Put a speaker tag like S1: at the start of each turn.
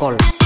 S1: alcohol.